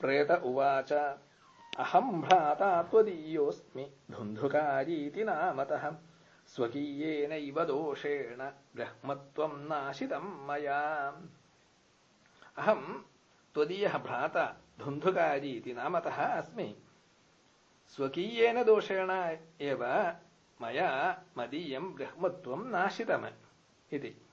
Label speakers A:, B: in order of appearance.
A: प्रेत उवाच। अहम् भ्राता त्वदीयोऽस्मि धुन्धुकारीति नामतः। स्वकीयेनैव दोषेण ब्रह्मत्वम् नाशितम् मया। अहम् त्वदीयः भ्राता धुन्धुकारी इति नामतः अस्मि। स्वकीयेन दोषेण एव मया मदीयम् ब्रह्मत्वम् नाशितम् इति।